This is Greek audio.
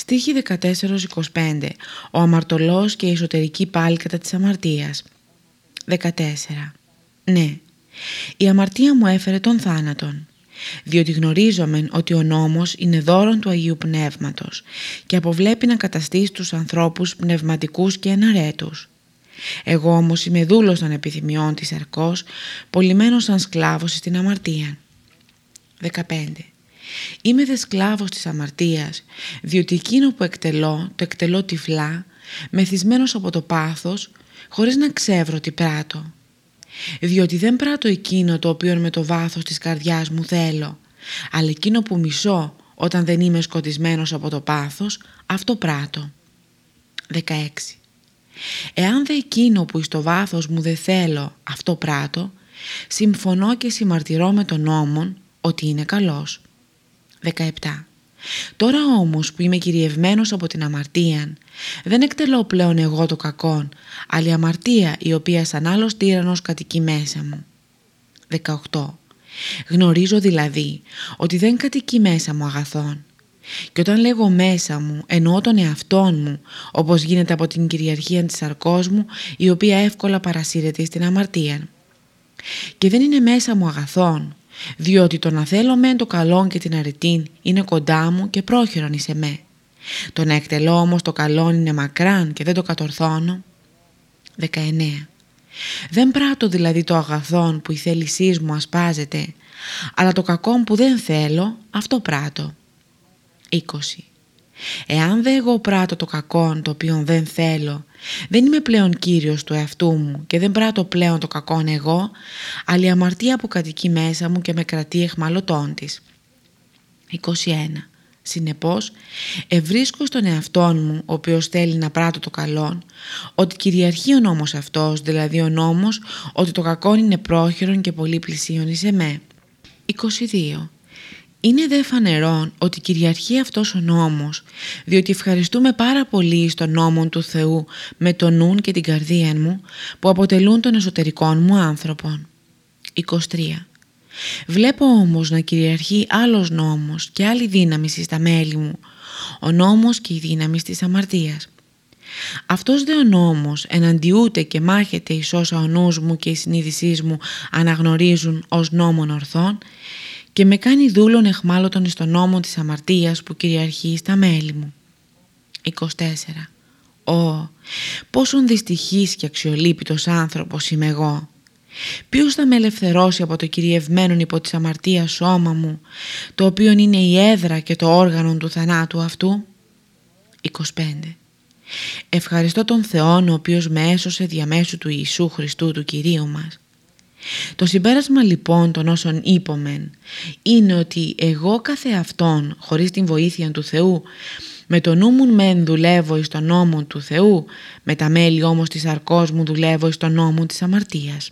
Στίχη 14-25 Ο αμαρτωλός και η εσωτερική πάλι κατά της αμαρτίας 14 Ναι, η αμαρτία μου έφερε τον θάνατον διότι γνωρίζομεν ότι ο νόμος είναι δώρον του Αγίου Πνεύματος και αποβλέπει να καταστήσει τους ανθρώπους πνευματικούς και εναρέτους. Εγώ όμως είμαι δούλος των επιθυμιών της αρκός, πολυμένος σαν σκλάβος στην αμαρτία. 15. Είμαι δε σκλάβος της αμαρτίας, διότι εκείνο που εκτελώ, το εκτελώ τυφλά, μεθυσμένος από το πάθος, χωρίς να ξεύρω τι πράττω. Διότι δεν πράττω εκείνο το οποίο με το βάθος της καρδιάς μου θέλω, αλλά εκείνο που μισώ όταν δεν είμαι σκοτισμένος από το πάθος, αυτό πράττω. 16. Εάν δε εκείνο που εις το βάθος μου δεν θέλω, αυτό πράττω, συμφωνώ και συμμαρτυρώ με τον νόμον ότι είναι καλός. 17. Τώρα όμως που είμαι κυριευμένος από την αμαρτία, δεν εκτελώ πλέον εγώ το κακόν, αλλά η αμαρτία η οποία σαν άλλος τύρανος κατοικεί μέσα μου. 18. Γνωρίζω δηλαδή ότι δεν κατοικεί μέσα μου αγαθόν. Και όταν λέγω μέσα μου, εννοώ τον εαυτόν μου, όπως γίνεται από την κυριαρχία της σαρκός μου, η οποία εύκολα παρασύρεται στην αμαρτία. Και δεν είναι μέσα μου αγαθόν, διότι το να θέλω μεν το καλό και την αρετήν είναι κοντά μου και πρόχειρον εις εμέ. Το να εκτελώ όμως το καλό είναι μακράν και δεν το κατορθώνω. 19. Δεν πράττω δηλαδή το αγαθόν που η θέλησής μου ασπάζεται, αλλά το κακό που δεν θέλω, αυτό πράττω. 20. Εάν δε εγώ πράττω το κακό το οποίο δεν θέλω, δεν είμαι πλέον κύριος του εαυτού μου και δεν πράττω πλέον το κακόν εγώ, αλλά η αμαρτία που κατοικεί μέσα μου και με κρατεί εχμαλωτών της. 21. Συνεπώς, ευρίσκω στον εαυτό μου, ο οποίος θέλει να πράττω το καλό, ότι κυριαρχεί ο νόμος αυτός, δηλαδή ο νόμος ότι το κακό είναι πρόχειρον και πολύ πλησίον εις εμέ. 22. Είναι δε φανερόν ότι κυριαρχεί αυτός ο νόμος, διότι ευχαριστούμε πάρα πολύ στον νόμο του Θεού με τον νουν και την καρδία μου, που αποτελούν τον εσωτερικό μου άνθρωπον. 23. Βλέπω όμως να κυριαρχεί άλλος νόμος και άλλη δύναμη στα μέλη μου, ο νόμος και η δύναμη της αμαρτίας. Αυτός δε ο νόμος εναντιούται και μάχεται εις όσα ο νους μου και η συνείδησή μου αναγνωρίζουν ως νόμον ορθών και με κάνει δούλον εχμάλωτον στον νόμο της αμαρτίας που κυριαρχεί στα μέλη μου. 24. Ω, πόσον δυστυχής και αξιολύπητος άνθρωπος είμαι εγώ. Ποιος θα με ελευθερώσει από το κυριευμένο υπό της αμαρτίας σώμα μου, το οποίο είναι η έδρα και το όργανο του θανάτου αυτού; 25. Ευχαριστώ τον Θεόν ο οποίος με έσωσε διαμέσου του Ιησού Χριστού του Κυρίου μας. Το συμπέρασμα λοιπόν των όσων είπομεν είναι ότι εγώ καθεαυτόν χωρίς την βοήθεια του Θεού με το νου μου μεν δουλεύω εις τον νόμο του Θεού με τα μέλη όμως της αρκός μου δουλεύω εις τον νόμο της αμαρτίας.